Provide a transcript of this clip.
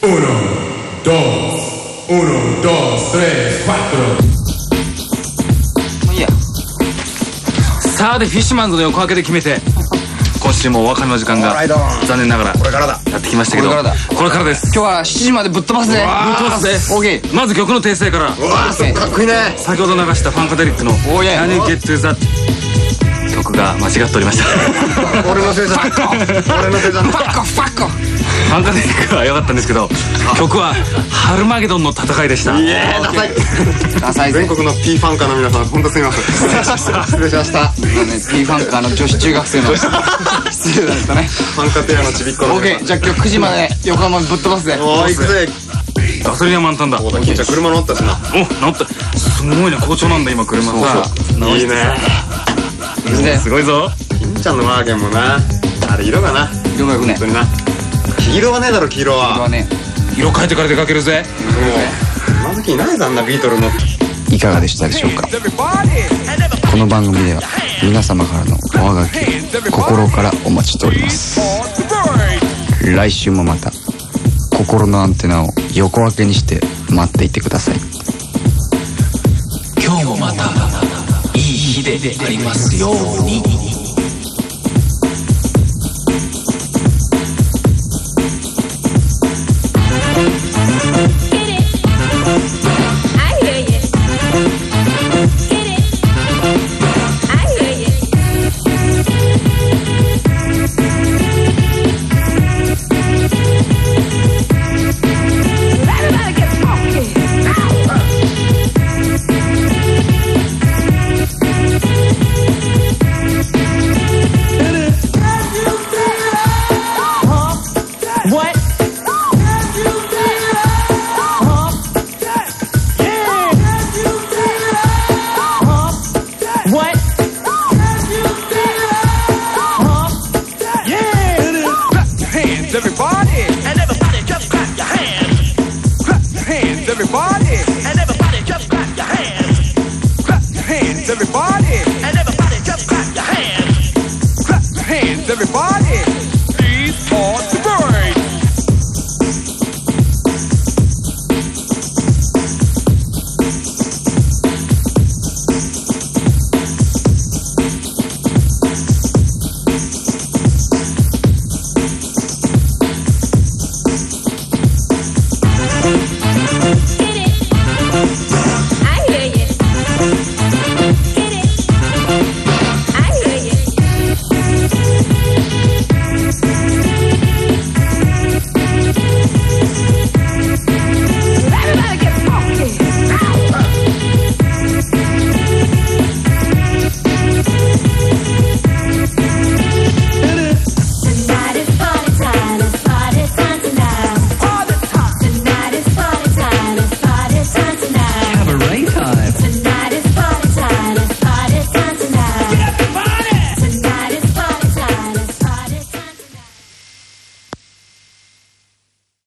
Uno, dos, uno, dos, tres, cuatro. もういいやさあでフィッシュマンズの横分けで決めて今週もお別れの時間が残念ながらこれからだ。やってきましたけどこれからだこれからです今日は7時までぶっ飛ばすぜぶっ飛ばすぜオーケーまず曲の訂正からうわー、かっこいいね。先ほど流したファンカデリックの「おーいや Can you get to that」曲が間違っておりましたフ俺のせいじゃない。俺のせいじゃない。ファッコファッコァンカデリックは良かったんですけど曲は「ハルマゲドンの戦い」でしたいやー、ダサい。ダサいぜ全国の P ファンカーの皆さん、本当すみません。失礼しました。失礼しました。そうね P ファンカーの女子中学生の 失礼だったねファンカテアのちびっこのオーケーじゃあ今日9時まで横浜ぶっ飛ばすぜおー、行くぜ。ガソリンは満タンだじゃあ車乗ったしな。乗ったすごいね好調なんだ今車さいいね。すごいぞ金ちゃんのワーゲンもな。あれ、色がな。色がよくね本当にな。黄色はねえだろ、黄色これはは。ね色変えてから出かけるぜ。もう、今時いないぞ、あんなビートルの。いかがでしたでしょうか？この番組では皆様からのおはがきを心からお待ちしております。来週もまた心のアンテナを横分けにして待っていてください。今日もまたいい日でありますように What? Everybody, and everybody just clap your hands. Clap your hands, everybody, and everybody just clap your hands. Clap your hands, everybody, and everybody just clap your hands. Clap your hands, everybody.